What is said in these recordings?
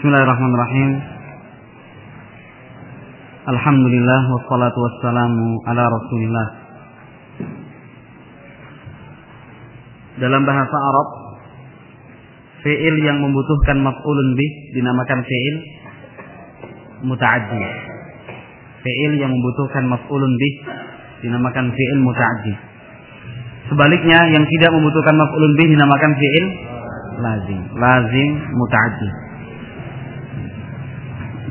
Bismillahirrahmanirrahim. Alhamdulillah wassalatu wassalamu ala Rasulillah. Dalam bahasa Arab, fi'il yang membutuhkan maf'ulun bih dinamakan fi'il muta'addi. Fi'il yang membutuhkan maf'ulun bih dinamakan fi'il muta'addi. Sebaliknya yang tidak membutuhkan maf'ulun bih dinamakan fi'il lazim. Lazim muta'addi.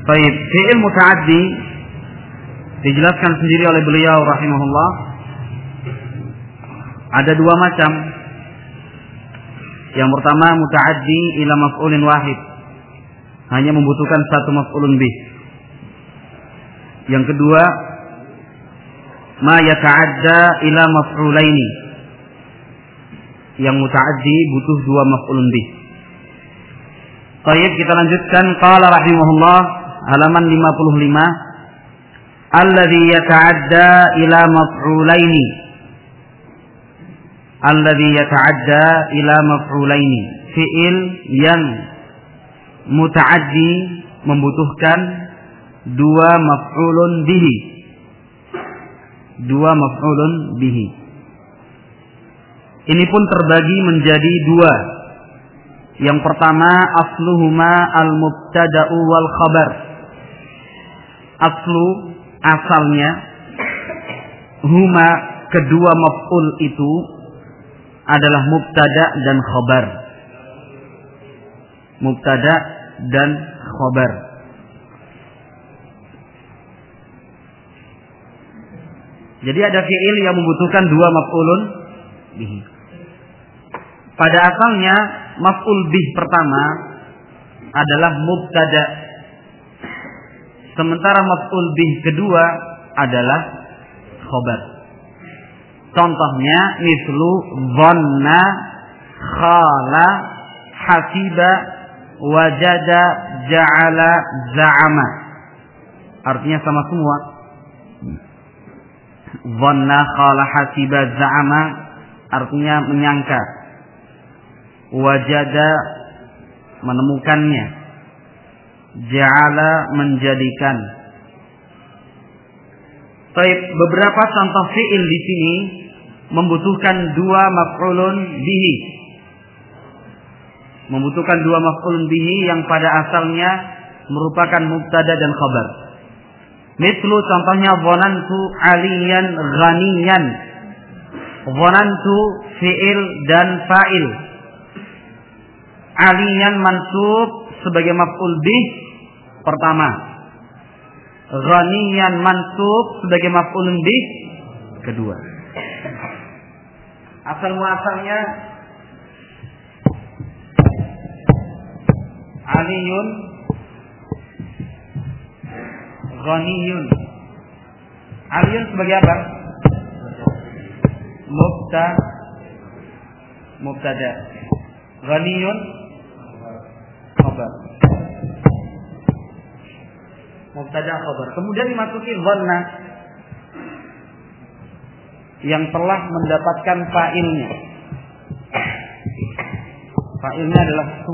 Baik, fi'il muta'addi dijelaskan sendiri oleh beliau rahimahullah ada dua macam. Yang pertama muta'addi ila maf'ulin wahid. Hanya membutuhkan satu maf'ulun bih. Yang kedua ma yata'adda ila maf'ulaini. Yang muta'addi butuh dua maf'ulun bih. Baik, kita lanjutkan qala rahimahullah halaman 55 alladhi yata'adda ila maf'ulaini. Alladhi yata'adda ila maf'ulaini. Fi'il yang muta'addi membutuhkan dua maf'ulun bihi. Dua maf'ulun bihi. Ini pun terbagi menjadi dua. Yang pertama asluhuma al-mubtada'u wal khabar aslu asalnya huma kedua maf'ul itu adalah mubtada dan khabar. Mubtada dan khabar. Jadi ada fi'il yang membutuhkan dua maf'ulun bihi. Pada asalnya maf'ul bih pertama adalah mubtada Sementara maf'ul bih kedua adalah khobar. Contohnya mislu dhanna, khala, hasiba, wajada, ja'ala, za'ama. Artinya sama semua. Dhanna, khala, hasiba, za'ama artinya menyangka. Wajada menemukannya ja'ala menjadikan. Baik, beberapa contoh fi'il di sini membutuhkan dua maf'ulun bihi. Membutuhkan dua maf'ulun bihi yang pada asalnya merupakan mubtada dan khabar. Mislu contohnya zonantu aliyan ghaniyan. Zonantu fi'il dan fa'il. Aliyan mansub sebagai maf'ul bih pertama. Ghaniyan mansub sebagai maf'ul bih kedua. Asal muasalnya Aliyun Ghaniyun Aliyun sebagai apa? Mubta Mubtada Ghaniyun khabar. Mubtada khabar. Kemudian dimasuki dhanna yang telah mendapatkan fa'ilnya. Fa'ilnya adalah su.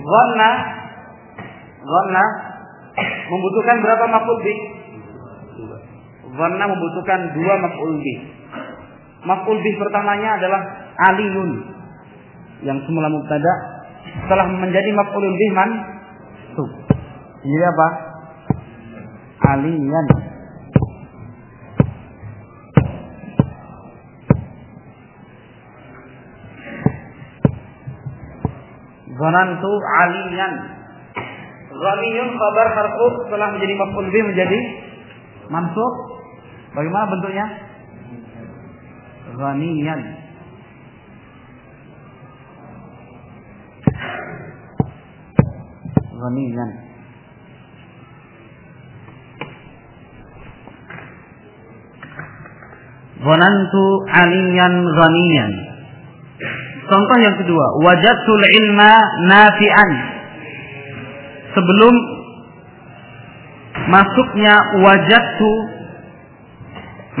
Dhanna dhanna membutuhkan berapa maf'ul bih? Membutuhkan dua maf'ul bih. Pertamanya adalah aliyun yang semula mubtada setelah menjadi maf'ulun man. Jadi apa? Aliyan. Zanantu aliyan. Ghaniyun khabar harfu setelah menjadi maf'ul bih menjadi mansub. Bagaimana bentuknya? Ghaniyan. Ghaniyan. Zanantu aliyan ghaniyan. Contoh yang kedua, wajadtul ilma nafi'an. Sebelum masuknya wajadtu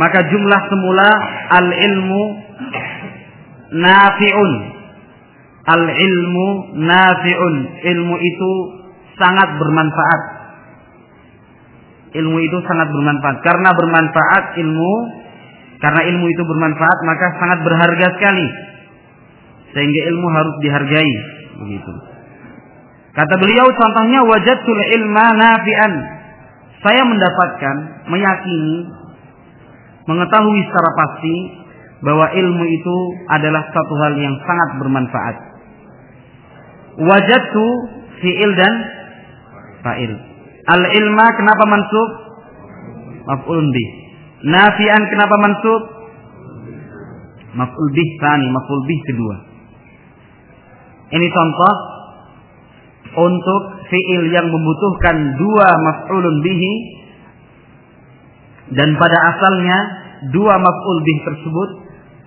maka jumlah semula al ilmu nafi'un. Al ilmu nafi'un. Ilmu itu sangat bermanfaat. Ilmu itu sangat bermanfaat. Karena bermanfaat ilmu, karena ilmu itu bermanfaat maka sangat berharga sekali. Sehingga ilmu harus dihargai. Begitu. Kata beliau contohnya wajadtul ilma nafi'an. Saya mendapatkan, meyakini, mengetahui secara pasti bahwa ilmu itu adalah satu hal yang sangat bermanfaat. Wajadtu fi'il dan fa'il. Al ilma kenapa mansub? Maf'ul bih. Nafi'an kenapa mansub? Maf'ul bih tani, maf'ul kedua. Ini contoh untuk fi'il yang membutuhkan dua maf'ulun bihi dan pada asalnya dua maf'ul bih tersebut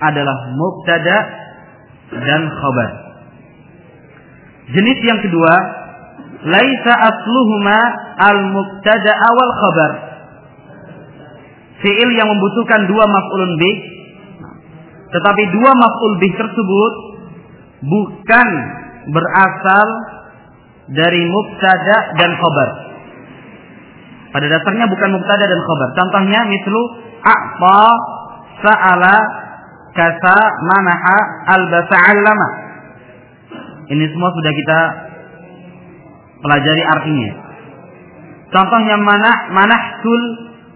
adalah mubtada dan khabar. Jenis yang kedua, laisa asluhuma al-mubtada awal khabar. Fi'il yang membutuhkan dua maf'ulun bih tetapi dua maf'ul bih tersebut bukan berasal dari mubtada dan khabar. Pada dasarnya bukan mubtada dan khabar. Contohnya mislu a'ta sa'ala kasa manaha albasa allama. Ini semua sudah kita pelajari artinya. Contohnya mana manahtul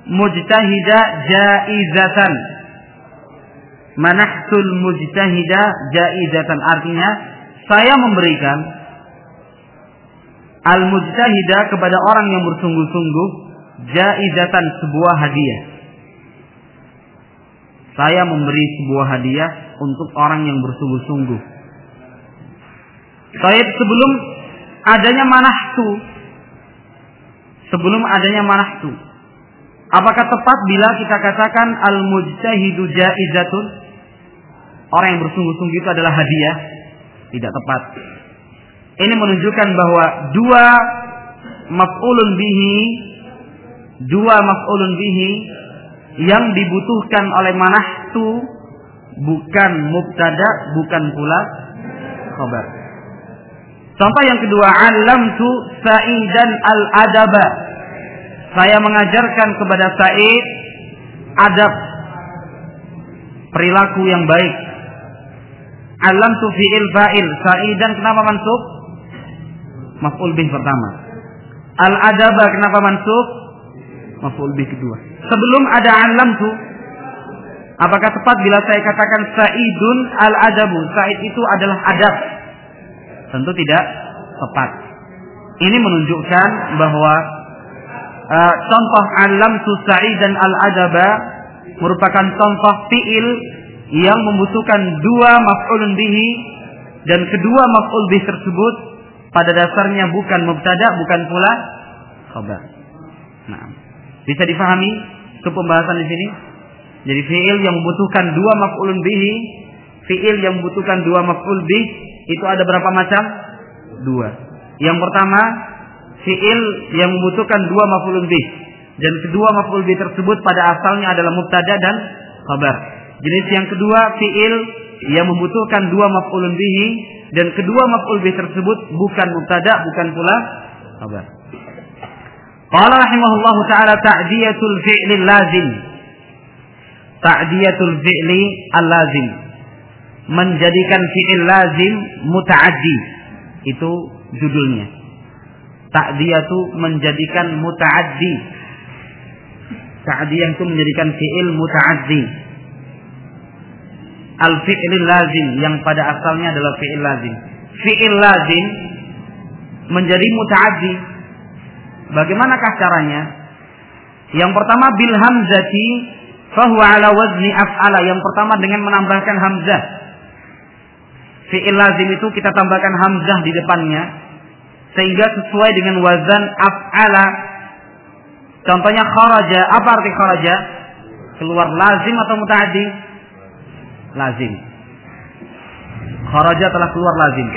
mujtahida jaizatan. Manahtul mujtahida jaizatan artinya saya memberikan al mujtahida kepada orang yang bersungguh-sungguh jaizatan sebuah hadiah. Saya memberi sebuah hadiah untuk orang yang bersungguh-sungguh. Saya sebelum adanya manahtu, sebelum adanya manahtu, apakah tepat bila kita katakan al mujtahidu jaizatun? Orang yang bersungguh-sungguh itu adalah hadiah? Tidak tepat. Ini menunjukkan bahwa dua maf'ulun bihi dua maf'ulun bihi yang dibutuhkan oleh manahtu bukan mubtada bukan pula khabar. Contoh yang kedua, alamtu Sa'idan al-adaba. Saya mengajarkan kepada Sa'id adab perilaku yang baik. Alamtu fi'il fa'il. Sa'idan kenapa mansub? Maf'ul bih pertama. Al-adaba kenapa mansub? Maf'ul bih kedua. Sebelum ada alam tu, apakah tepat bila saya katakan Sa'idun al-adabu? Sa'id itu adalah adab. Tentu tidak tepat. Ini menunjukkan bahwa uh, contoh alam tu Sa'id dan al-adaba merupakan contoh fi'il yang membutuhkan dua maf'ulun bihi dan kedua maf'ul bih tersebut pada dasarnya bukan mubtada bukan pula khabar. Nah, bisa difahami untuk pembahasan di sini? Jadi fiil yang membutuhkan dua maf'ulun bihi, fiil yang membutuhkan dua maf'ul bih itu ada berapa macam? Dua. Yang pertama, fiil yang membutuhkan dua maf'ulun bih dan kedua maf'ul bih tersebut pada asalnya adalah mubtada dan khabar. Jenis yang kedua, fiil yang membutuhkan dua maf'ulun bihi dan kedua maf'ul bih tersebut bukan mubtada bukan pula khabar. Qala rahimahullahu taala ta'diyatul fi'li lazim. Ta'diyatul fi'li al-lazim. Menjadikan fi'il lazim muta'addi. Itu judulnya. Ta'diyatu menjadikan muta'addi. Ta'diyah itu menjadikan fi'il muta'addi. Al-fi'il lazim yang pada asalnya adalah fi'il lazim. Fi'il lazim menjadi muta'addi Bagaimanakah caranya? Yang pertama bil hamzati fahuwa ala wazni af'ala. Yang pertama dengan menambahkan hamzah. Fi'il lazim itu kita tambahkan hamzah di depannya sehingga sesuai dengan wazan af'ala. Contohnya kharaja, apa arti kharaja? Keluar lazim atau mutaaddi? Lazim. Kharaja telah keluar lazim.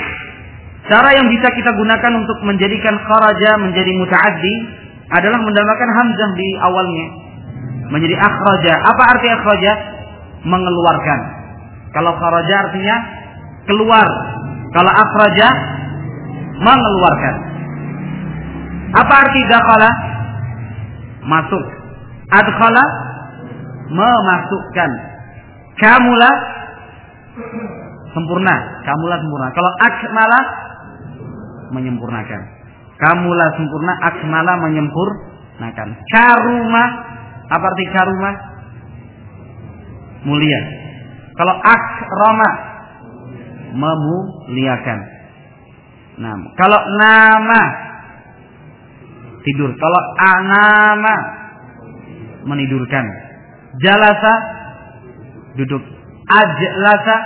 Cara yang bisa kita gunakan untuk menjadikan kharaja menjadi mutaaddi adalah mendapatkan hamzah di awalnya. Menjadi akhraja. Apa arti akhraja? Mengeluarkan. Kalau kharaja artinya keluar. Kalau akhraja mengeluarkan. Apa arti dakhala? Masuk. Adkhala memasukkan. Kamula sempurna. Kamula sempurna. Kalau akmala menyempurnakan. Kamula sempurna, akmala menyempurnakan. Karuma apa arti karuma? Mulia. Kalau akrama memuliakan. Nah, kalau nama tidur. Kalau anama menidurkan. Jalasa duduk. Ajlasa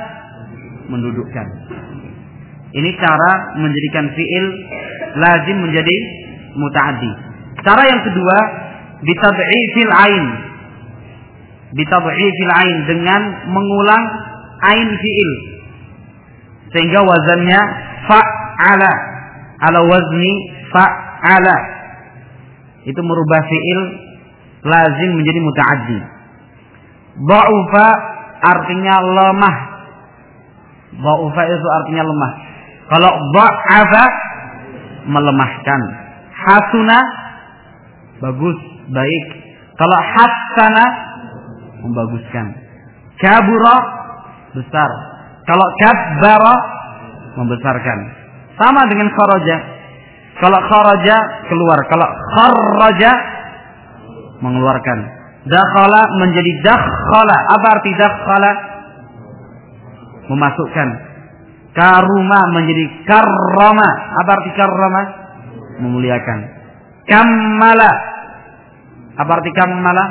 mendudukkan. Ini cara menjadikan fiil lazim menjadi mutaaddi. Cara yang kedua bitad'ifil ain. Bitad'ifil ain dengan mengulang ain fiil sehingga wazannya fa'ala ala wazni fa'ala itu merubah fiil lazim menjadi mutaaddi. Ba'ufa artinya lemah. Ba'ufa itu artinya lemah. Kalau ba'afa melemahkan. Hasuna bagus, baik. Kalau hasana membaguskan. Kabura besar. Kalau kabbara membesarkan. Sama dengan kharaja. Kalau kharaja keluar, kalau kharaja mengeluarkan. Dakhala menjadi dakhala. Apa arti dakhala? Memasukkan. Karuma menjadi karrama. Apa arti karrama? Memuliakan. Kammala. Apa arti kammala?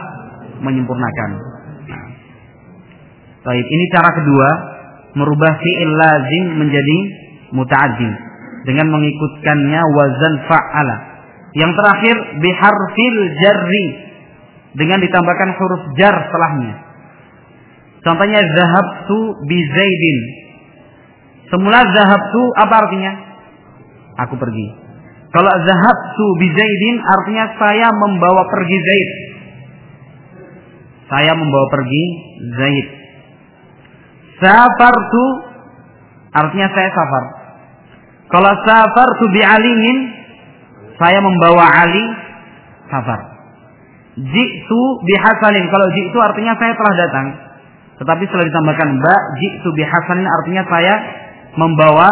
Menyempurnakan. Baik, ini cara kedua merubah fi'il lazim menjadi muta'addi dengan mengikutkannya wazan fa'ala. Yang terakhir biharfil jarri dengan ditambahkan huruf jar setelahnya. Contohnya zahabtu bi Zaidin. Semula zahabtu apa artinya? Aku pergi. Kalau zahabtu bi Zaidin artinya saya membawa pergi Zaid. Saya membawa pergi Zaid. Safartu artinya saya safar. Kalau safartu bi Aliin saya membawa Ali safar. Jitu bi Hasanin. Kalau jitu artinya saya telah datang. Tetapi setelah ditambahkan ba, jitu bi Hasanin artinya saya membawa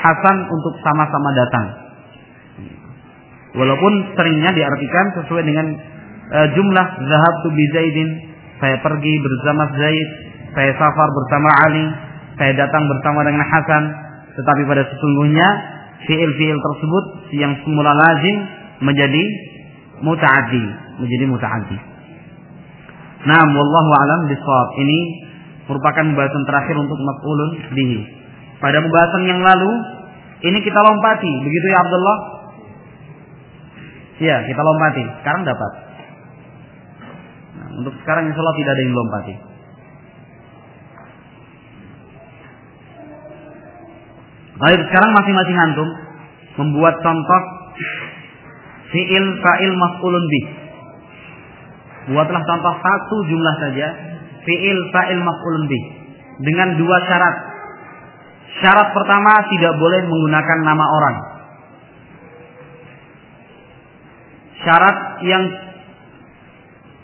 Hasan untuk sama-sama datang. Walaupun seringnya diartikan sesuai dengan uh, jumlah zahab tu bi Zaidin, saya pergi bersama Zaid, saya safar bersama Ali, saya datang bersama dengan Hasan, tetapi pada sesungguhnya fiil-fiil tersebut yang semula lazim menjadi mutaaddi, menjadi mutaaddi. Nah, wallahu alam bisawab. Ini merupakan pembahasan terakhir untuk maf'ulun bihi. Pada pembahasan yang lalu, ini kita lompati, begitu ya Abdullah? Ya, kita lompati. Sekarang dapat. Nah, untuk sekarang insya Allah tidak ada yang lompati. Baik, sekarang masing-masing antum membuat contoh fiil fa'il maf'ulun bih. Buatlah contoh satu jumlah saja fiil fa'il maf'ulun bih dengan dua syarat. Syarat pertama tidak boleh menggunakan nama orang. Syarat yang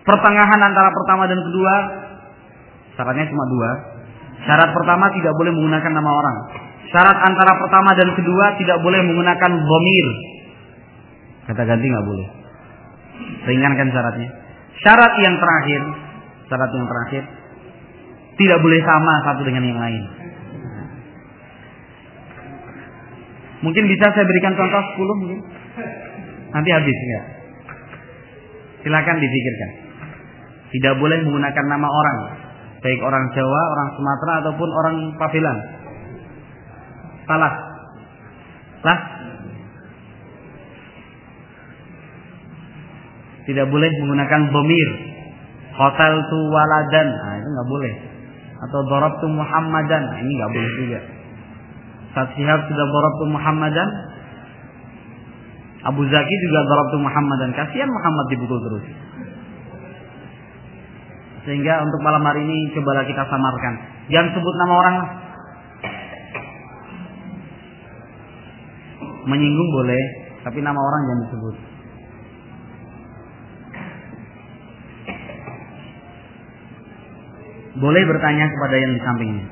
pertengahan antara pertama dan kedua syaratnya cuma dua. Syarat pertama tidak boleh menggunakan nama orang. Syarat antara pertama dan kedua tidak boleh menggunakan bomir. Kata ganti nggak boleh. Ringankan syaratnya. Syarat yang terakhir, syarat yang terakhir tidak boleh sama satu dengan yang lain. Mungkin bisa saya berikan contoh 10 mungkin. Nanti habis ya. Silakan dipikirkan. Tidak boleh menggunakan nama orang, baik orang Jawa, orang Sumatera ataupun orang Pabelan. Salah. Salah. Tidak boleh menggunakan bomir. Hotel tu waladan. Nah, itu nggak boleh. Atau dorob tu Muhammadan. Nah, ini nggak boleh juga. Saat Sihab sudah dorob tu Muhammadan. Abu Zaki juga dorob tu Muhammadan. Kasihan Muhammad dipukul terus. Sehingga untuk malam hari ini cobalah kita samarkan. Jangan sebut nama orang lah. Menyinggung boleh, tapi nama orang jangan disebut. Boleh bertanya kepada yang di sampingnya.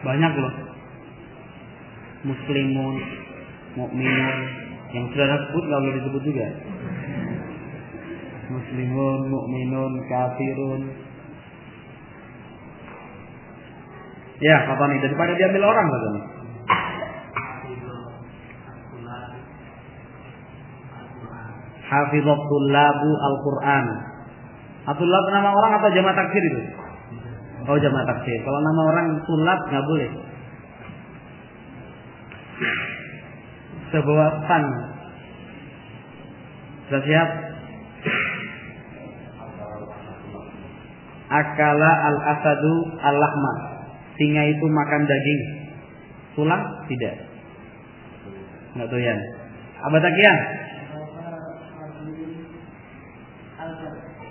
Banyak loh. Muslimun, mukminun, yang sudah disebut nggak boleh disebut juga. Muslimun, mukminun, kafirun. Ya, apa nih? Daripada diambil orang katanya. Hafizatullah labu Al-Quran. Abdullah nama orang atau jamaah taksir itu? Oh jamaah taksir. Kalau nama orang tulab nggak boleh. Sebuah fan. Sudah siap? Akala al-asadu al-lahma. Singa itu makan daging. Tulang? Tidak. Nggak doyan. Abatakian?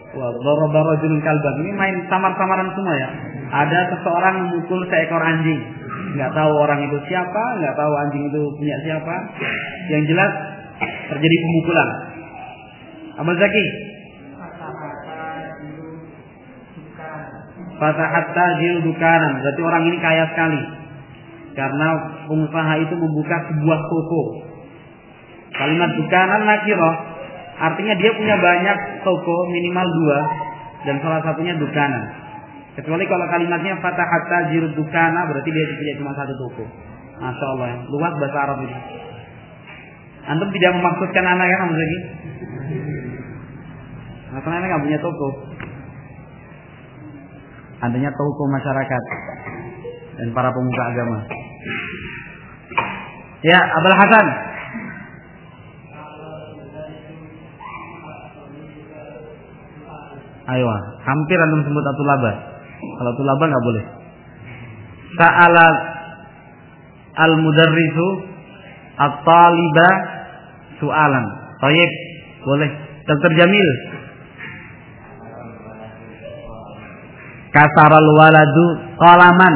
Wah, daraba kalban. Ini main samar-samaran semua ya. Ada seseorang memukul seekor anjing. Nggak tahu orang itu siapa, nggak tahu anjing itu punya siapa. Yang jelas terjadi pemukulan. Amal Zaki. Fatahatta dukanan. Berarti orang ini kaya sekali. Karena pengusaha itu membuka sebuah toko. Kalimat dukanan nakirah Artinya dia punya banyak toko minimal dua dan salah satunya dukana. Kecuali kalau kalimatnya hatta jirud dukana berarti dia punya cuma satu toko. Masya Allah, luas bahasa Arab ini. Antum tidak memaksudkan anak ya kamu lagi? Nah, karena nggak punya toko. Adanya toko masyarakat dan para pemuka agama. Ya, Abul Hasan. Ayo, hampir antum sebut atulaba. Kalau tulaba nggak boleh. Sa'ala al-mudarrisu at-taliba su'alan. Baik, boleh. Dokter Jamil. Kasaral waladu kolaman.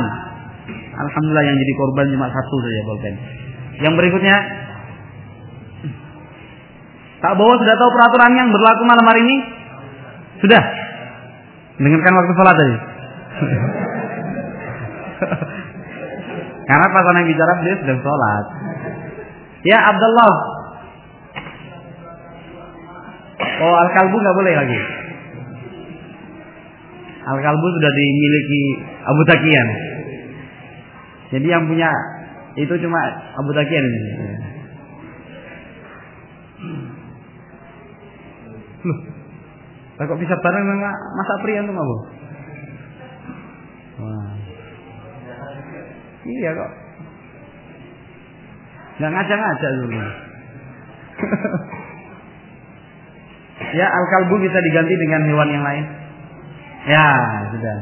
Alhamdulillah yang jadi korban cuma satu saja bolpen. Yang berikutnya Tak bawa sudah tahu peraturan yang berlaku malam hari ini? Sudah? Dengarkan waktu sholat tadi. Karena pas orang bicara dia sedang sholat. Ya Abdullah. Oh al kalbu nggak boleh lagi. Al kalbu sudah dimiliki Abu Takian. Jadi yang punya itu cuma Abu Takian. Loh, kok bisa bareng sama Mas Apri nggak Wah. Iya kok. Nggak ngajak-ngajak dulu. ya al-kalbu bisa diganti dengan hewan yang lain. Ya, sudah.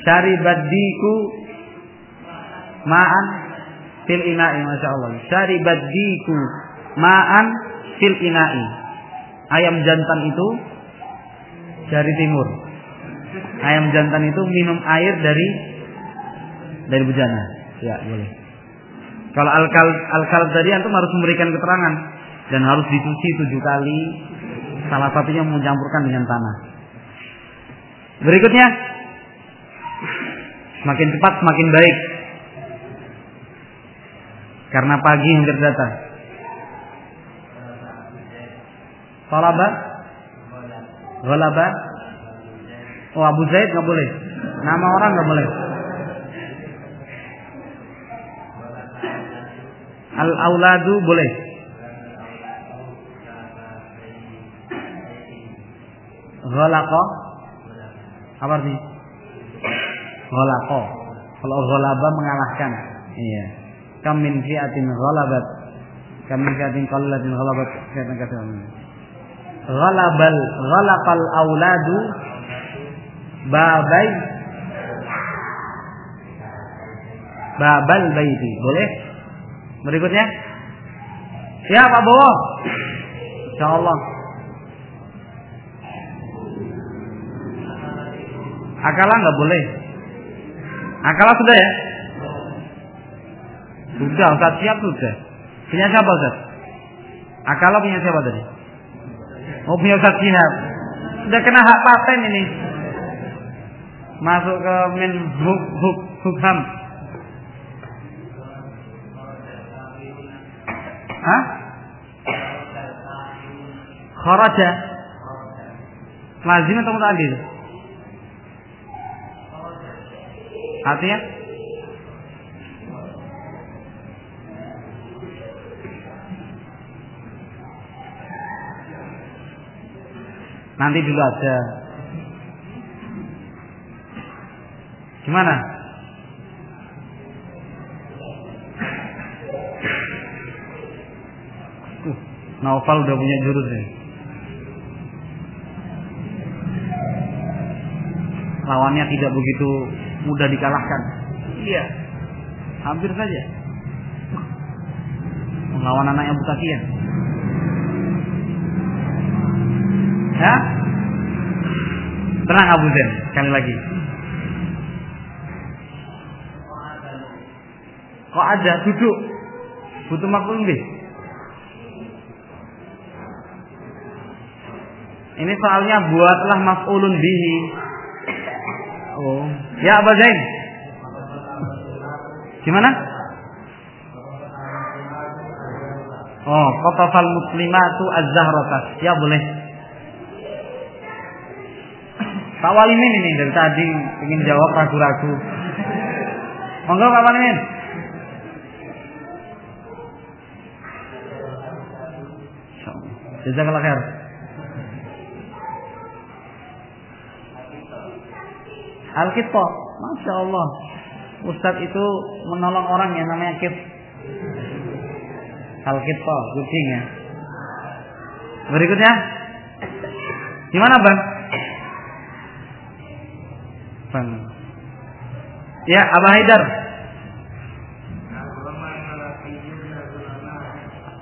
Syari badiku ma'an fil ina'i Masya Allah. Syari badiku ma'an fil ina'i. Ayam jantan itu dari timur. Ayam jantan itu minum air dari dari bejana. Ya, boleh. Kalau alkal alkal tadi antum harus memberikan keterangan dan harus dicuci tujuh kali. Salah satunya mencampurkan dengan tanah. Berikutnya, semakin cepat semakin baik. Karena pagi yang datang. Salabat Ghalaba. Oh Abu Zaid nggak boleh. Nama orang nggak boleh. Al auladu boleh. Ghalaqa apa artinya? Ghalaqa. Kalau ghalaba mengalahkan. Iya. Kam min fi'atin ghalabat. Kam min fi'atin qallatin ghalabat. Kata kata. Ghalabal ghalaqal auladu babai babal baiti. Boleh? Berikutnya. Ya Pak. Insyaallah. Akala nggak boleh. Akala sudah ya? Sudah, Ustaz siap sudah. Punya siapa Ustaz? Akala punya siapa tadi? Oh punya Ustaz siap. Sudah kena hak paten ini. Masuk ke min huk huk hukham. Hah? Kharaja. Lazim atau mutadil? Artinya? Nanti juga ada. Gimana? Uh, Naufal udah punya jurus nih. Lawannya tidak begitu mudah dikalahkan. Iya. Hampir saja. Melawan anak yang Butakian. Ya? Tenang Abu Zen, sekali lagi. Kok ada duduk? Butuh makhluk lebih. Ini soalnya buatlah maf'ulun bihi. Oh. Ya Abu Zain. Gimana? Oh, qatafal muslimatu az-zahrata. Ya boleh. Pak Walimin ini dari tadi ingin jawab ragu-ragu. Monggo Pak Walimin. Jazakallah khair. Alkitab, masya Allah. Ustadz itu menolong orang yang namanya kif. Alkitab, kucing ya. Berikutnya, gimana bang? Bang. Ya, Abah Haidar.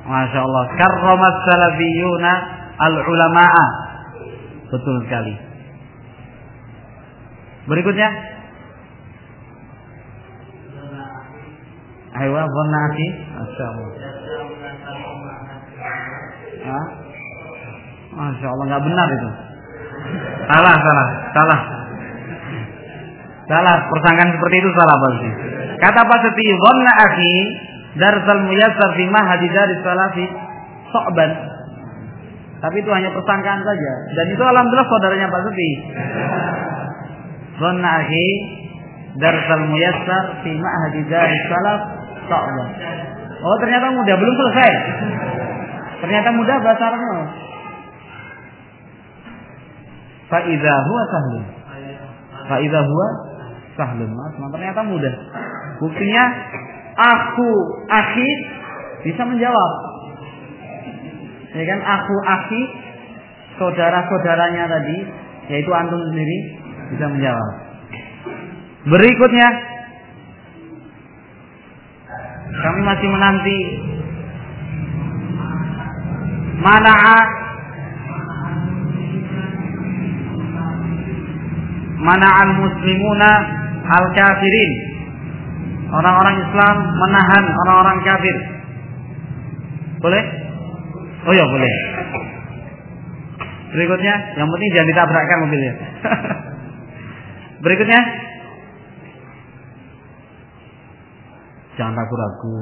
Masya Allah. Karramat salafiyuna al-ulama'a. Betul sekali. Berikutnya. Dhanna akhi. Masya Allah. Masya Allah nggak benar itu. Salah, salah, salah. Salah, persangkaan seperti itu salah pasti. Kata Pak Seti, dhanna akhi darsal muyassar fi mahadi dari salafi so'ban. Tapi itu hanya persangkaan saja. Dan itu alhamdulillah saudaranya Pak Seti. Dhanna akhi darsal muyassar fi mahadi dari salaf. Oh ternyata mudah, belum selesai. Ternyata mudah bahasa Arabnya. Fa'idha huwa sahlun. Fa'idha huwa sahlun. Mas, ternyata mudah. Buktinya aku akhi bisa menjawab. Ya kan aku akhi saudara-saudaranya tadi yaitu antum sendiri bisa menjawab. Berikutnya. Kami masih menanti. Mana'a. Mana'al muslimuna al-kafirin orang-orang Islam menahan orang-orang kafir. Boleh? oh ya boleh. Berikutnya yang penting jangan ditabrakkan mobilnya berikutnya. Jangan ragu-ragu.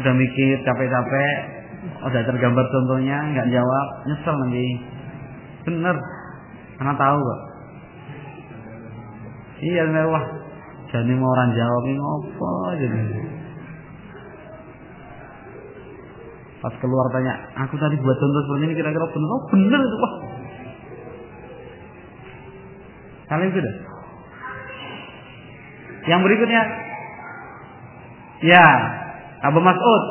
Udah mikir capek-capek. Udah tergambar contohnya nggak jawab nyesel nanti. Bener. Karena tahu kok. Iya bener wah. Jadi mau orang jawab ini apa jadi pas keluar tanya aku tadi buat contoh seperti ini kira-kira bener? Oh bener itu wah Salim sudah. Yang berikutnya. Ya, Abu Mas'ud.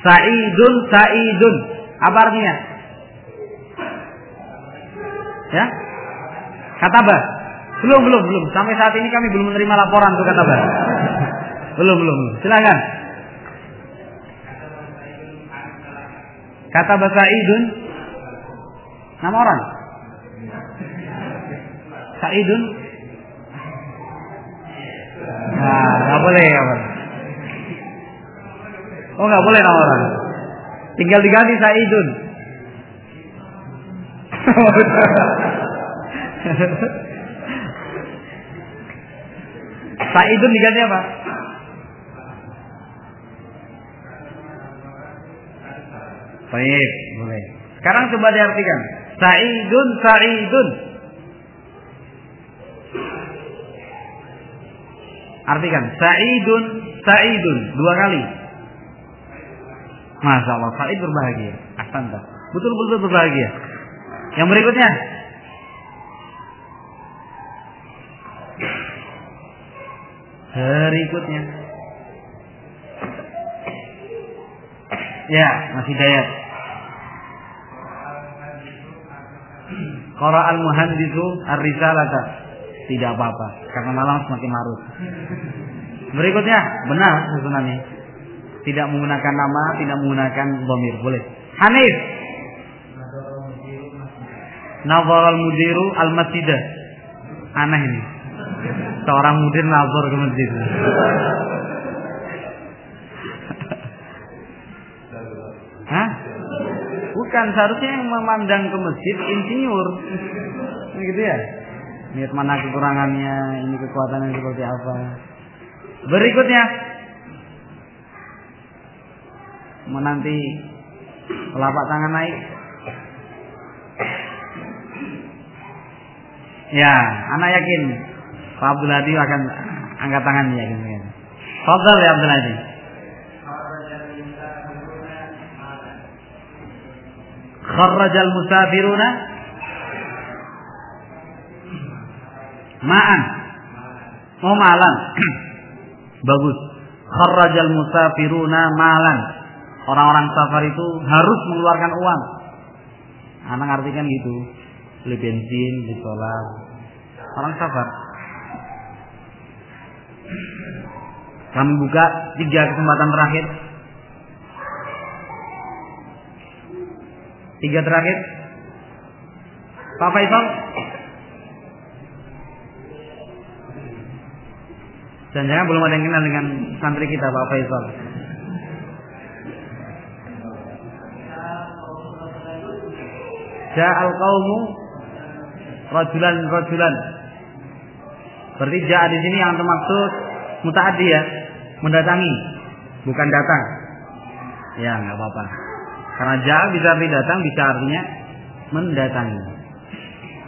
Sa'idun Sa'idun. Apa artinya? Ya? Kataba. Belum, belum, belum. Sampai saat ini kami belum menerima laporan tuh kataba. belum, belum. Silakan. Kata bahasa Idun Nama orang Sa'idun Nah, nggak boleh, nggak boleh. Oh, nggak boleh nama orang. Tinggal diganti Sa'idun. Sa'idun diganti apa? Baik, boleh. Sekarang coba diartikan. Sa'idun, Sa'idun. Artikan. Sa'idun, Sa'idun. Dua kali. Masya Allah. Sa'id berbahagia. Asanta. Betul-betul berbahagia. Yang berikutnya. Berikutnya. Ya, masih dayat. Qara al-muhandisu ar-risalata. Tidak apa-apa, karena malam semakin larut. Berikutnya, benar sebenarnya. Tidak menggunakan nama, tidak menggunakan bomir, boleh. Hanif. Nazar al-mudiru al-masjidah. Aneh ini. Seorang mudir nazar ke masjid. Hah? Bukan seharusnya yang memandang ke masjid insinyur. Gitu ya. Lihat mana kekurangannya, ini kekuatannya seperti apa. Berikutnya menanti telapak tangan naik. Ya, anak yakin Pak Abdul Hadi akan angkat tangan ya. Fadal ya Abdul Hadi. Kharrajal musafiruna. Ma'an. Oh malan. Bagus. Kharrajal musafiruna malan. Orang-orang safar itu harus mengeluarkan uang. Anak artikan gitu? Beli bensin beli solar. Orang safar. Kami buka tiga kesempatan terakhir Tiga terakhir. Pak Faisal. Jangan-jangan belum ada yang kenal dengan santri kita Pak Faisal. Ja'al qaumu rajulan rajulan. Berarti ja'a di sini yang termaksud mutaaddi ya, mendatangi, bukan datang. Ya, nggak apa-apa. Karena bisa arti datang, bisa artinya mendatangi.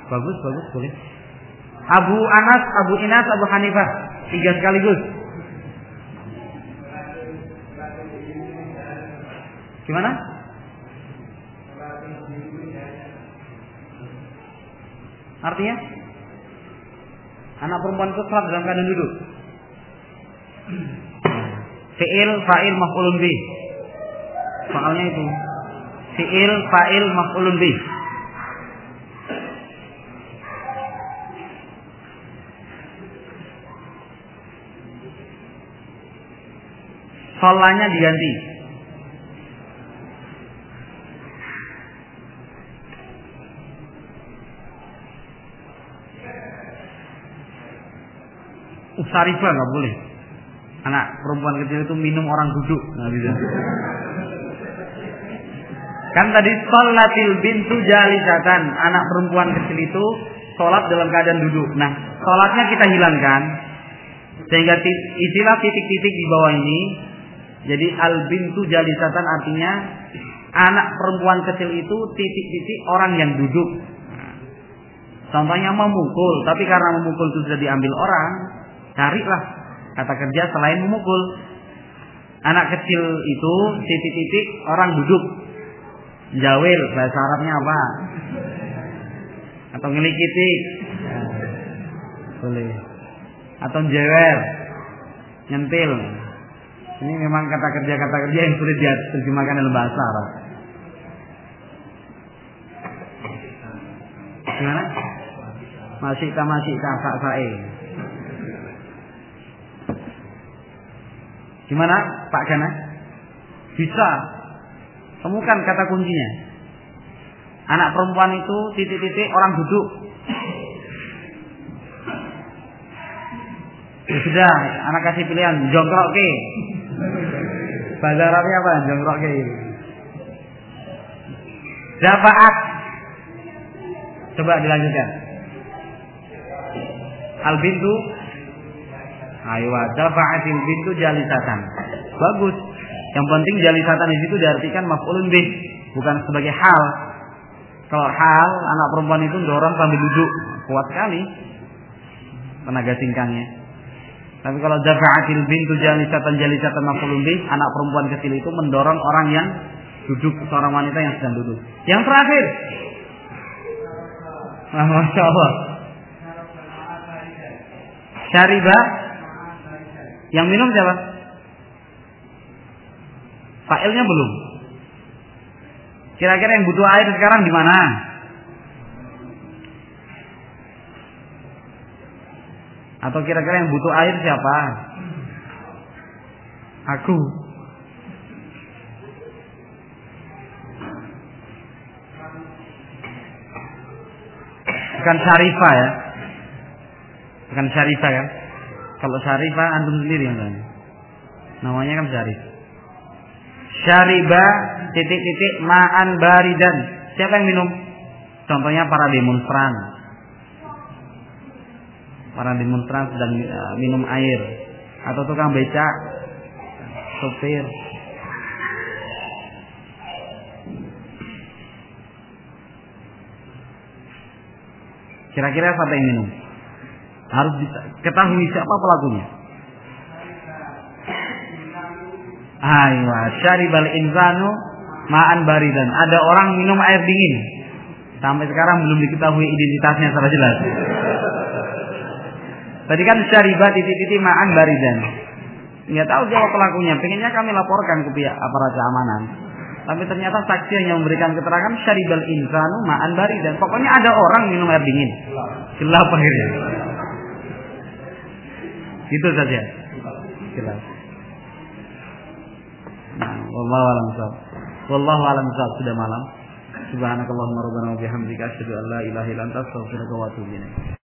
Bagus, bagus, boleh. Abu Anas, Abu Inas, Abu Hanifah. Tiga sekaligus. Gimana? Artinya? Anak perempuan itu sholat dalam keadaan duduk. Fi'il, fa'il, maf'ulun bih. Soalnya itu fiil fa'il maf'ulun bih Solanya diganti Usarifa nggak boleh. Anak perempuan kecil itu minum orang duduk, nggak bisa. Kan tadi sholatil bintu jalisatan. Anak perempuan kecil itu sholat dalam keadaan duduk. Nah, sholatnya kita hilangkan. Sehingga istilah titik-titik di bawah ini. Jadi al bintu jalisatan artinya anak perempuan kecil itu titik-titik orang yang duduk. Contohnya memukul, tapi karena memukul itu sudah diambil orang, carilah kata kerja selain memukul. Anak kecil itu titik-titik orang duduk Jawil bahasa Arabnya apa? Atau ngelikiti? Boleh. Atau jewer, nyentil. Ini memang kata kerja kata kerja yang sulit diterjemahkan dalam bahasa Arab. Gimana? Masih tak masih tak sak sae. Gimana Pak Gana? Bisa. Temukan kata kuncinya. Anak perempuan itu titik-titik orang duduk. Ya sudah, anak kasih pilihan jongkrok ke. Bahasa apa? Jongkrok ke. Dafaat. Coba dilanjutkan. Al bintu Ayo dafa'atil bintu jalisatan. Bagus. Yang penting jalisatan di situ diartikan maf'ulun bih, bukan sebagai hal. Kalau hal anak perempuan itu dorong sambil duduk, kuat sekali tenaga singkangnya. Tapi kalau dafa'atil bintu jalisatan jalisatan maf'ulun bih, anak perempuan kecil itu mendorong orang yang duduk seorang wanita yang sedang duduk. Yang terakhir. Nah, Masya Allah. Syaribah yang minum siapa? Fa'ilnya belum. Kira-kira yang butuh air sekarang di mana? Atau kira-kira yang butuh air siapa? Aku. Bukan Syarifah ya. Bukan Syarifah ya. Kalau Syarifah antum sendiri yang tanya. Namanya kan Syarif. Syariba titik-titik ma'an baridan. Siapa yang minum? Contohnya para demonstran. Para demonstran sedang uh, minum air atau tukang beca, sopir. Kira-kira siapa yang minum? Harus ketahui siapa pelakunya. Aywa, syaribal insanu ma'an baridan. Ada orang minum air dingin. Sampai sekarang belum diketahui identitasnya secara jelas. Tadi kan syariba titik-titik ma'an baridan. Nggak tahu siapa pelakunya. Pengennya kami laporkan ke pihak aparat keamanan. Tapi ternyata saksi yang memberikan keterangan syaribal insanu ma'an baridan. Pokoknya ada orang minum air dingin. Gelap akhirnya. Itu saja. Jelas. Wallahu alam sahab. Wallahu alam sahab sudah malam. Subhanakallahumma rabbana wa bihamdika asyhadu an la ilaha illa anta astaghfiruka wa atubu ilaik.